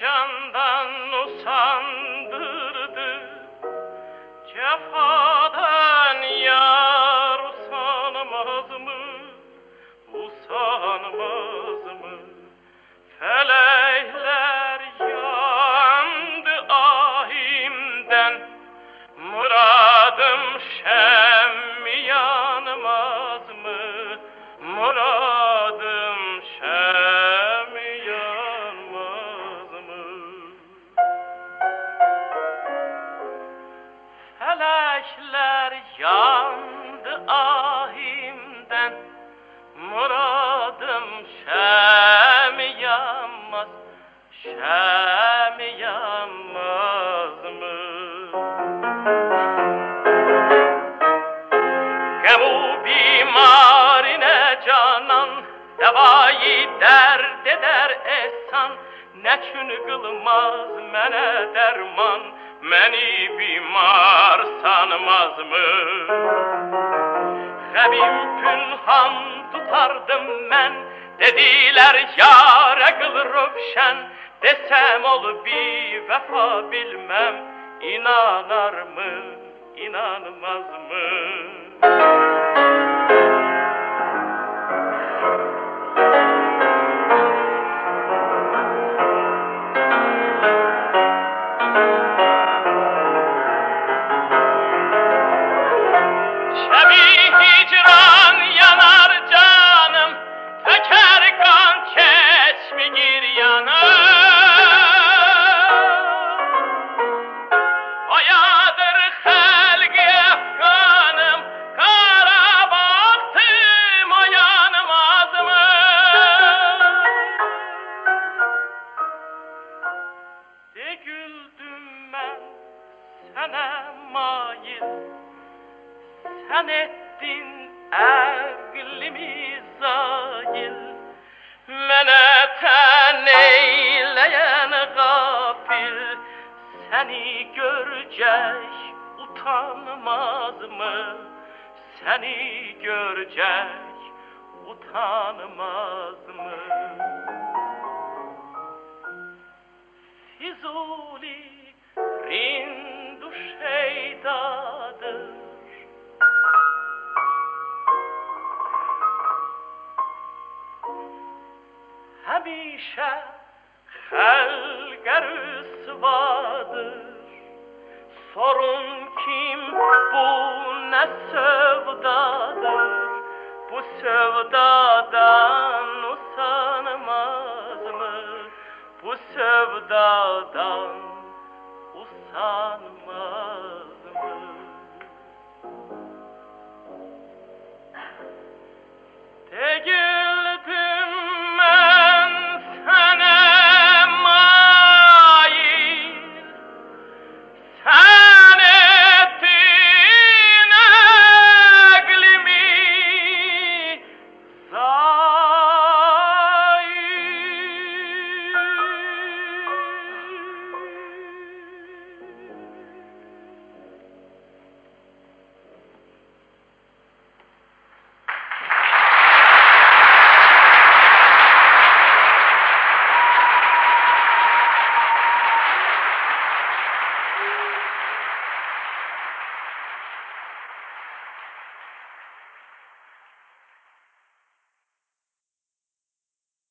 candan usandırdı Cefadan yar usanmaz mı? Usanmaz mı? Felekler yandı ahimden Muradım şem yanmaz mı? Muradım Muradım şem yanmaz Şem yanmaz mı? Ke bu bimarine canan Devayı derd eder ehsan Neçün kılmaz mene derman Meni bimar sanmaz mı? Pünhan tutardım mən Dediler yare kıl rövşen. Desem ol bir vefa bilmem. İnanar mı, inanmaz mail sen ettin əqlimi zayil Mənə tən eyleyen gafil. Seni görecek utanmaz mı? Seni görecek Həmişə xəlqə rüsvadır Sorun kim? Bu nə sevdadır? Bu sevdadan usanmaz mı? Bu sevdadan usanmaz